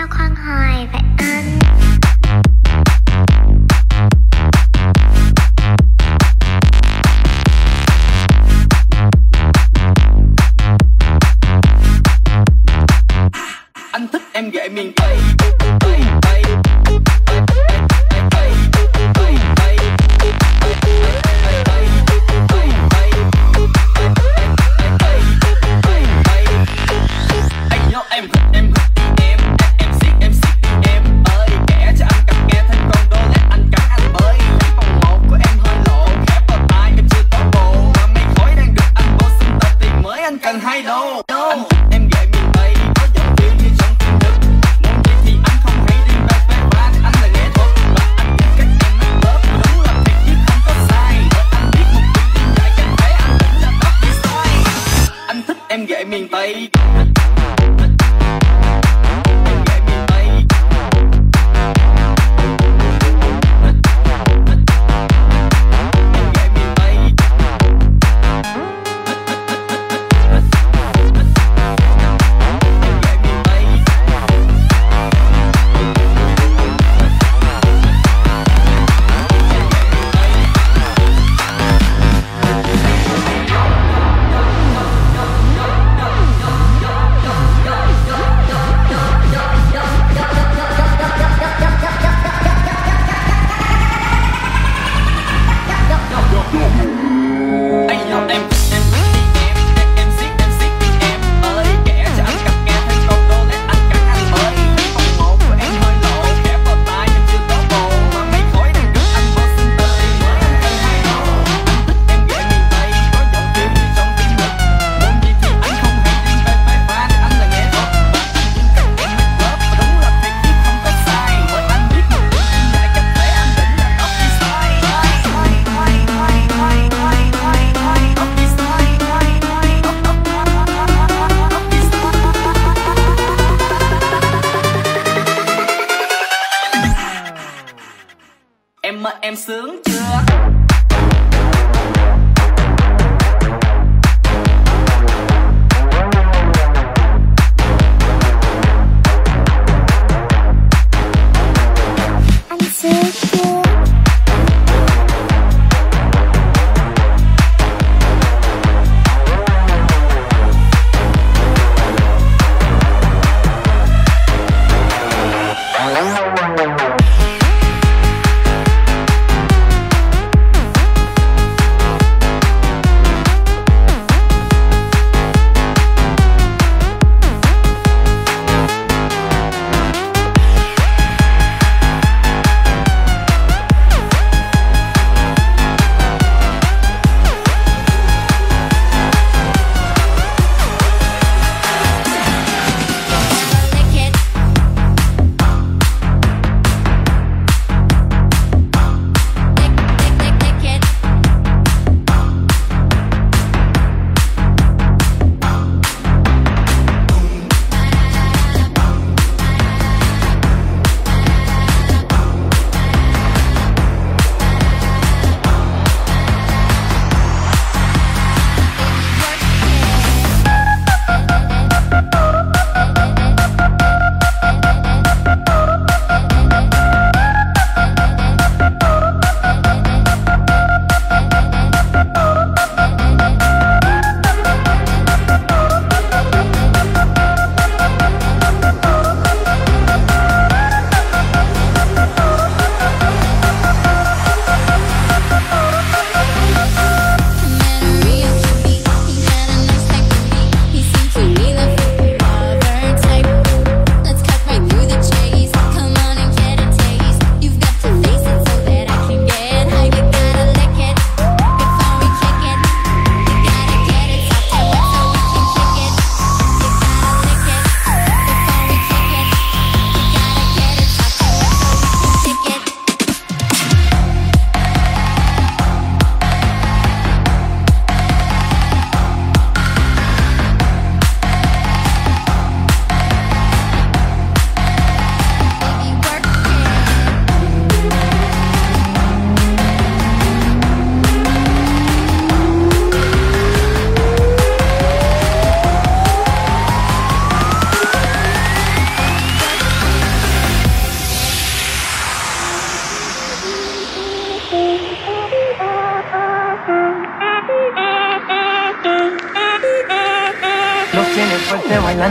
cho khoan hoài vậy.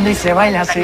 Y se baila así.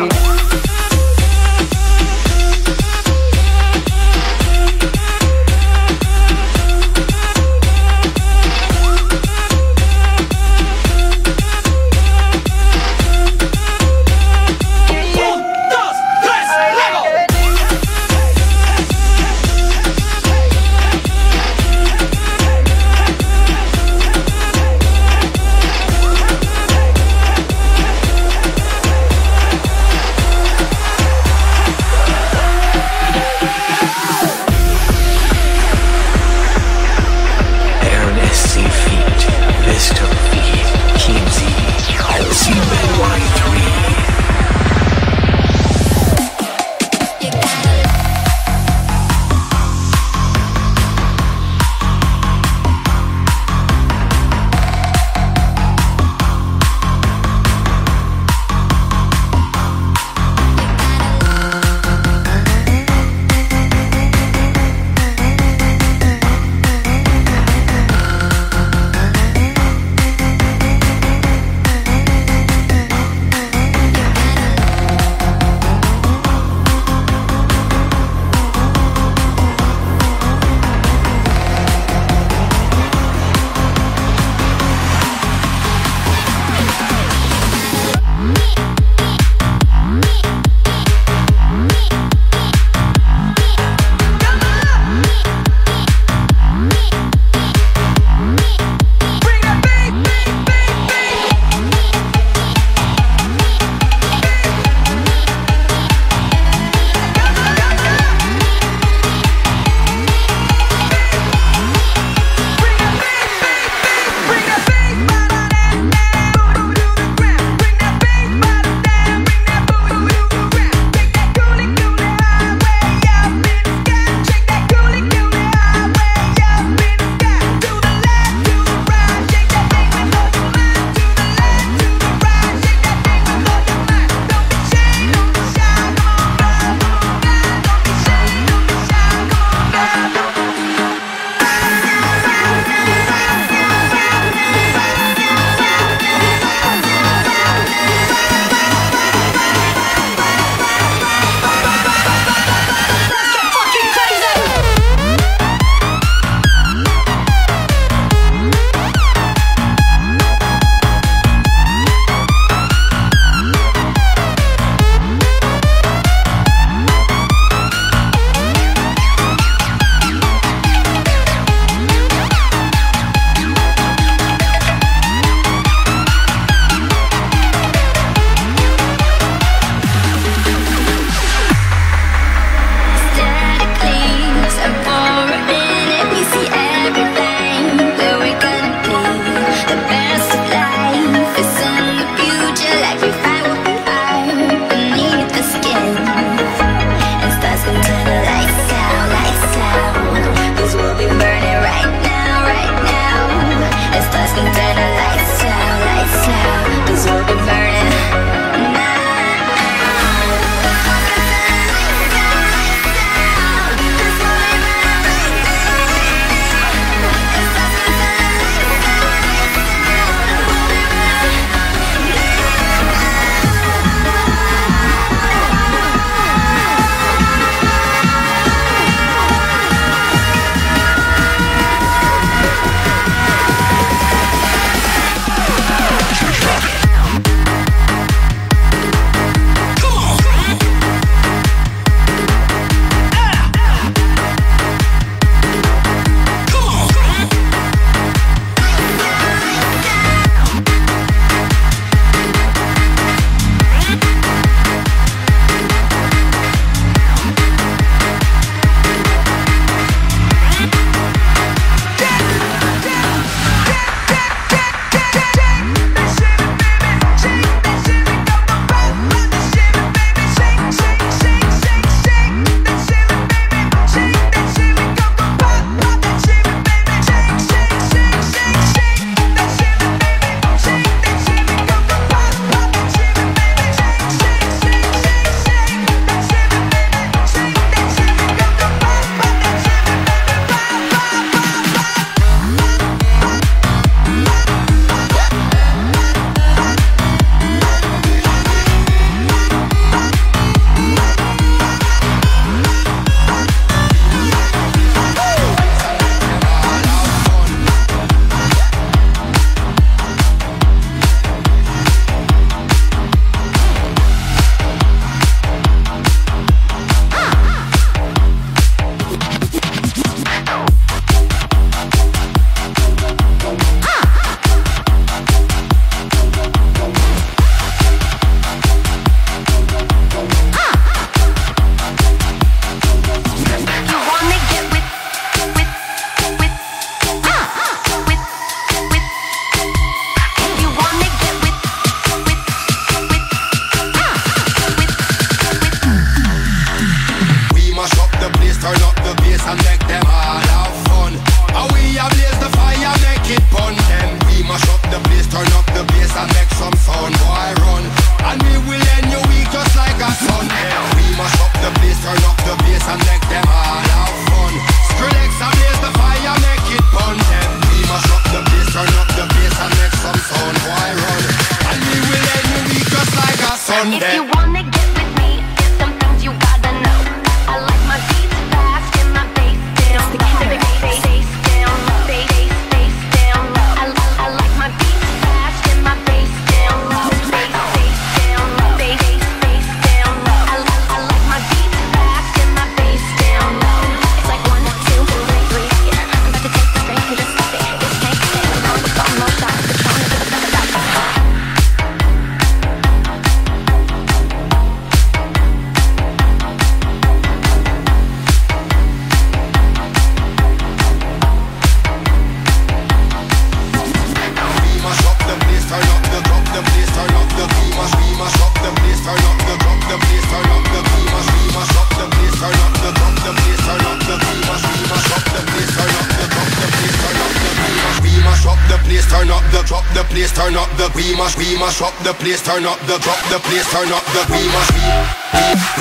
turn up the drop the place, turn up the we must we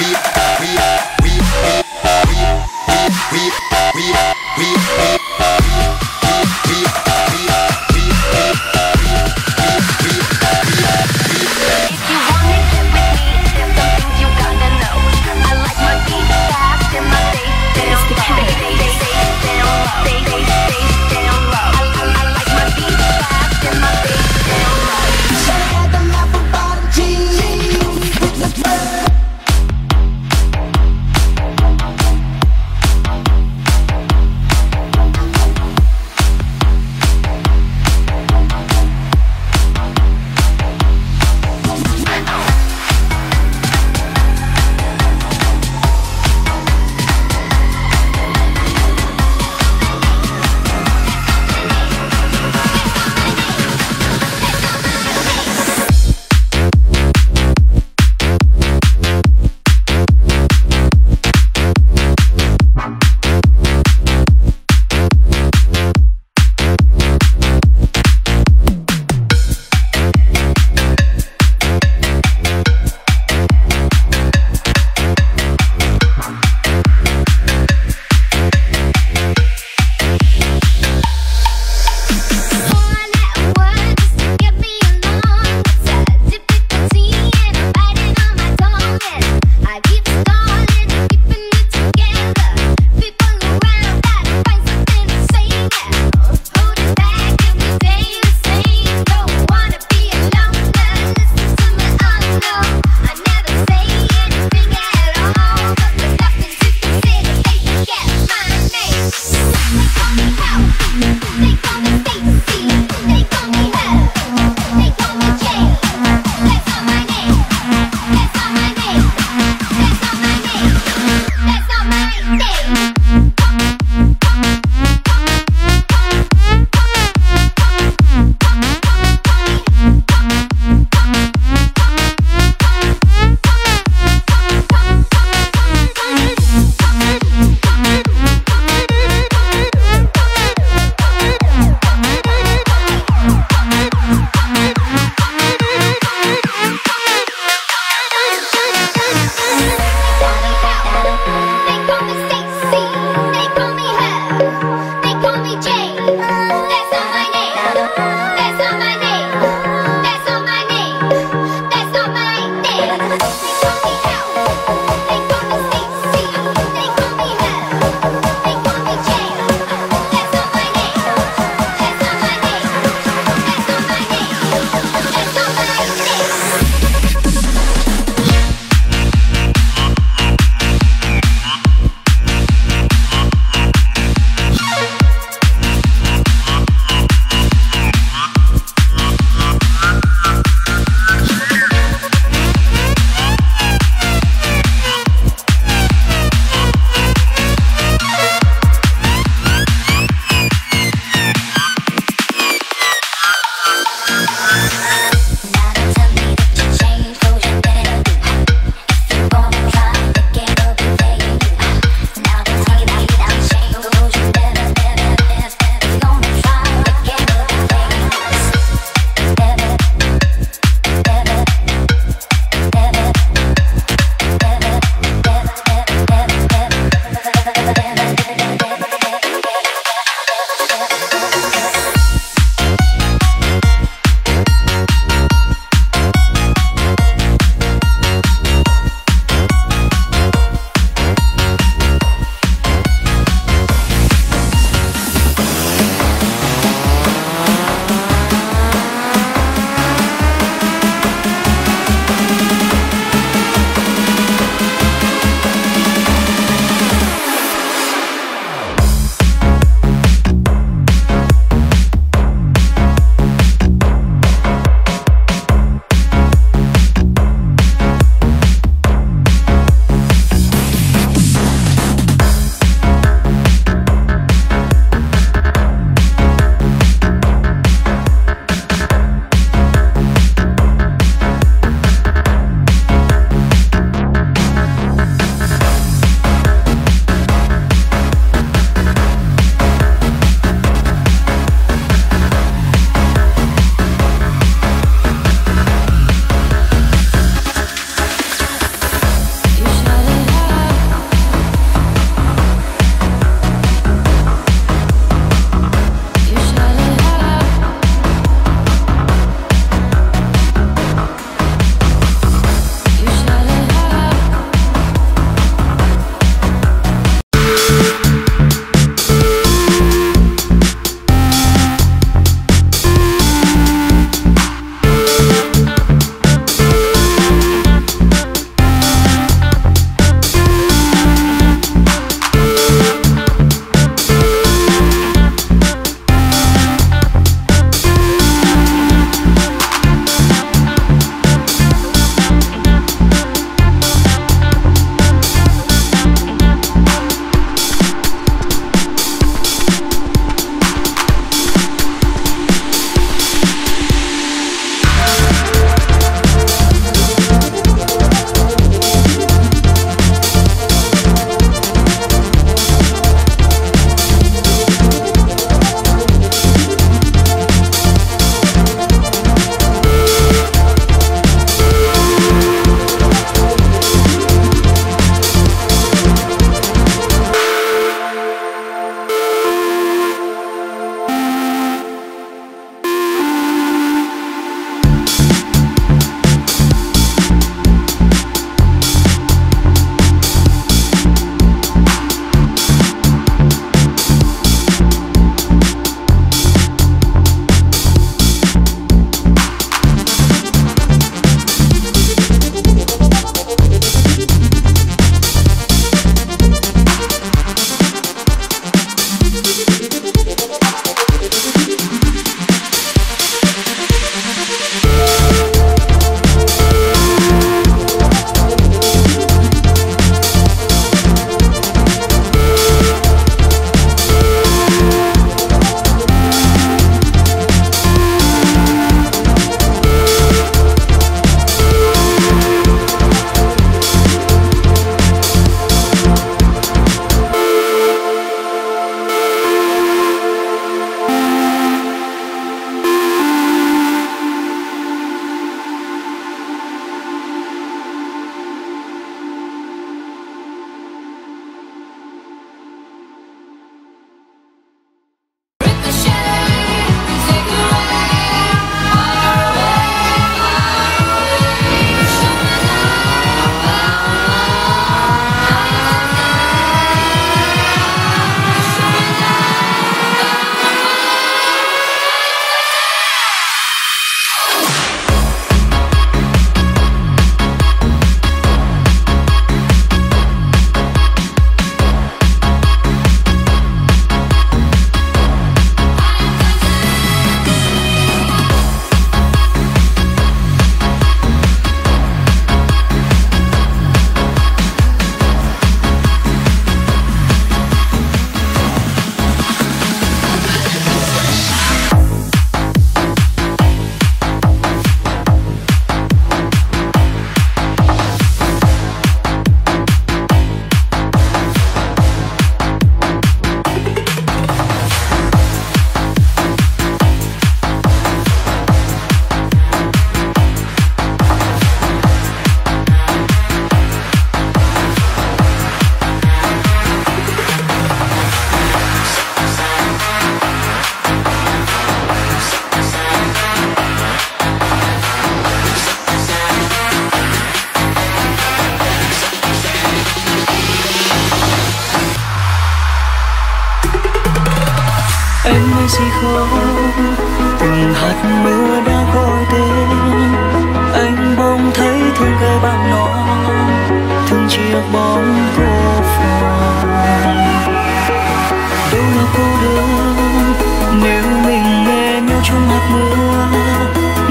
we we we we we we we we we we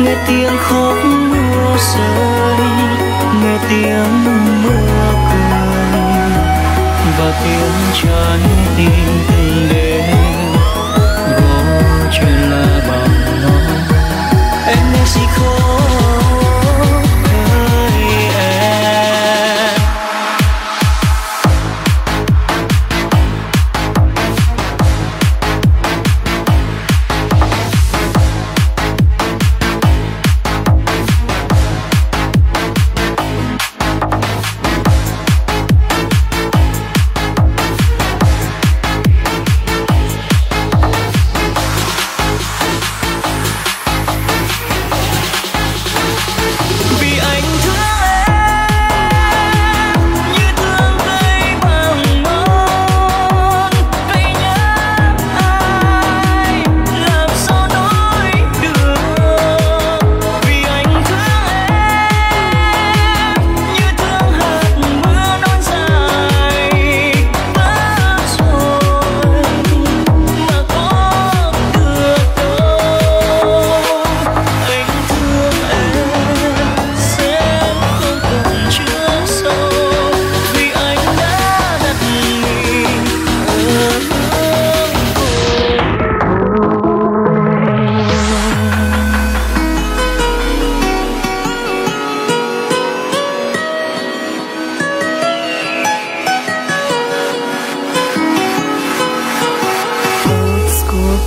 nghe tiếng khóc mưa rơi, nghe tiếng mưa cười, và tiếng trái tim từng đêm gõ chuyện là bằng nó em nghe gì khóc?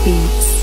Beats.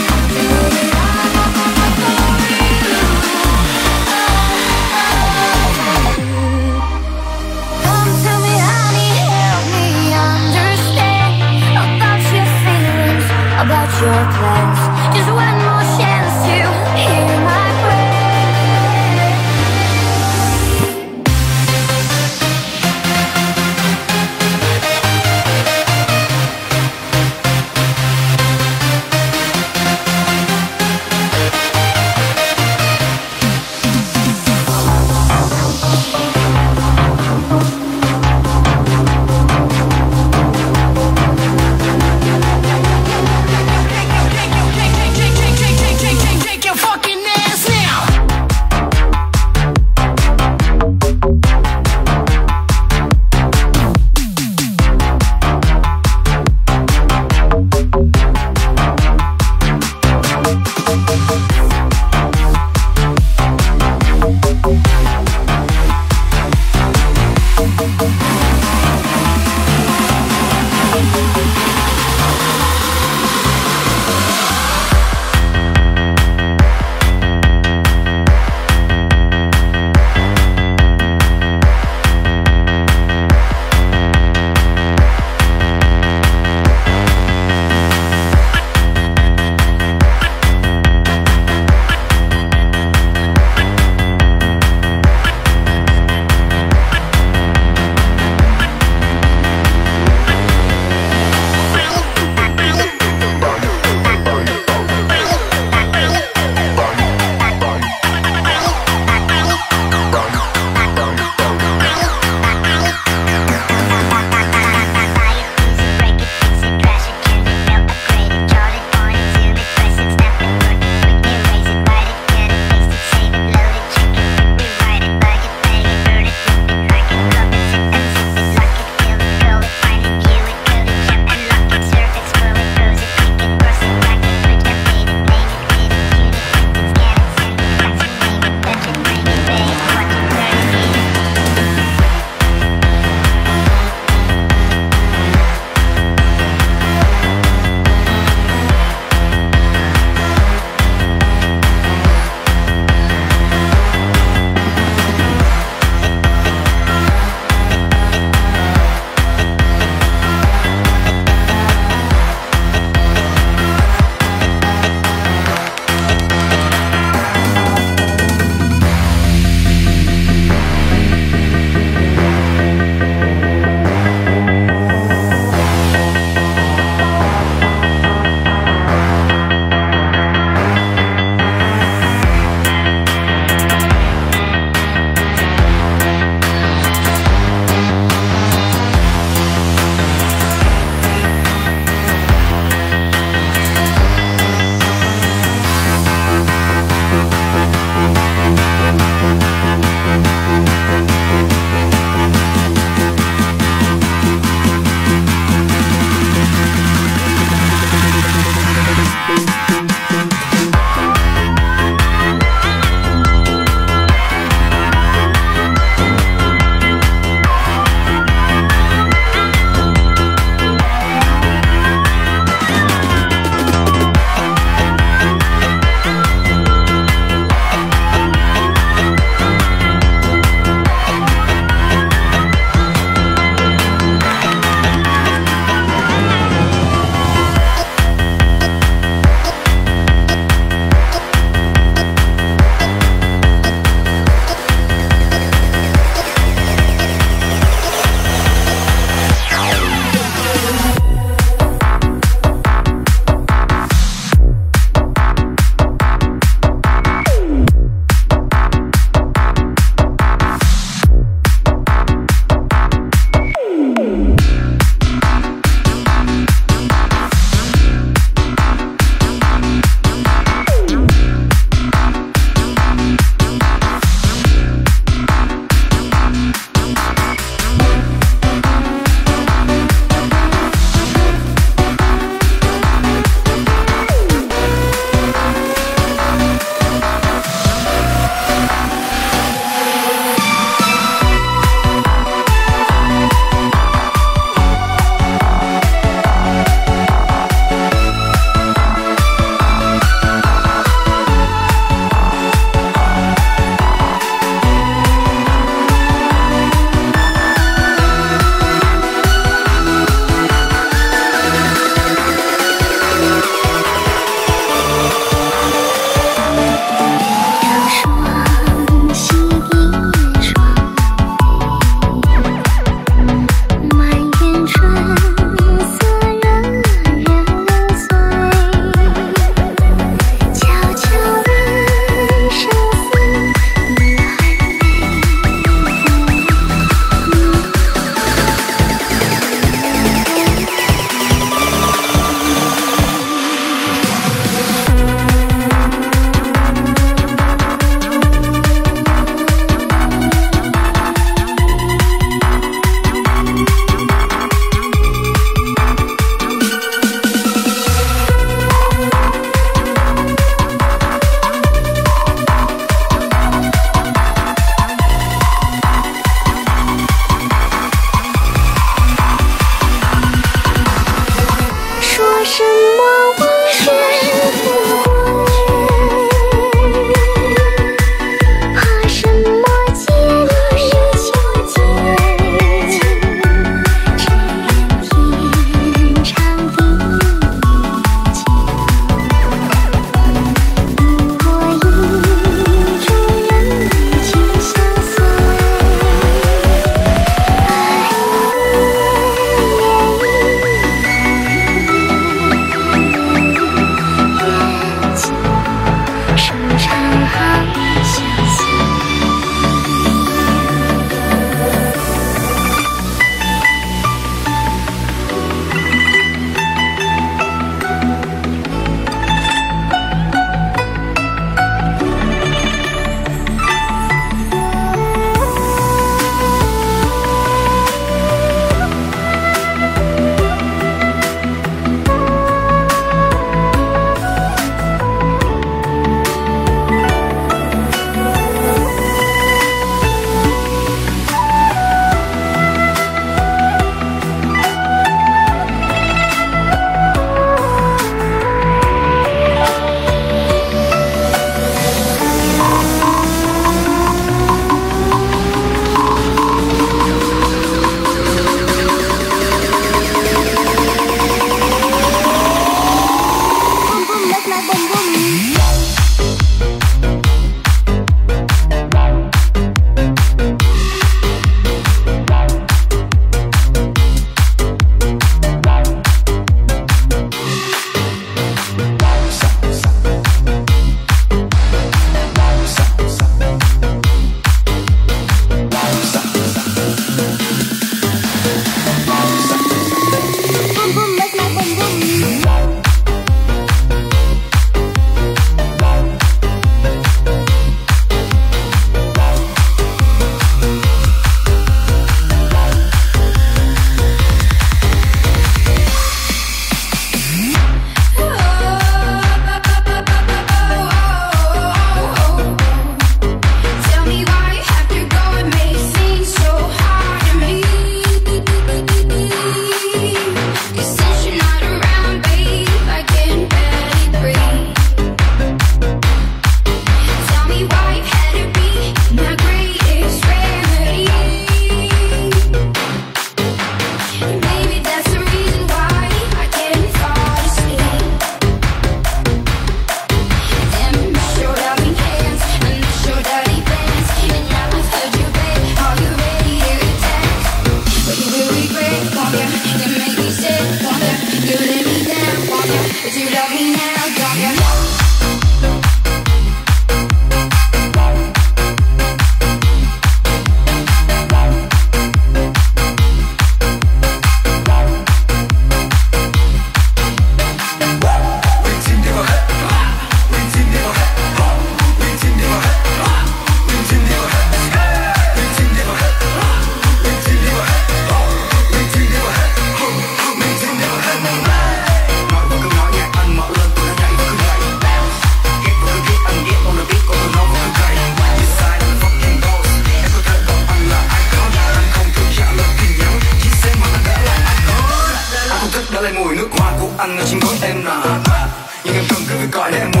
Вы колем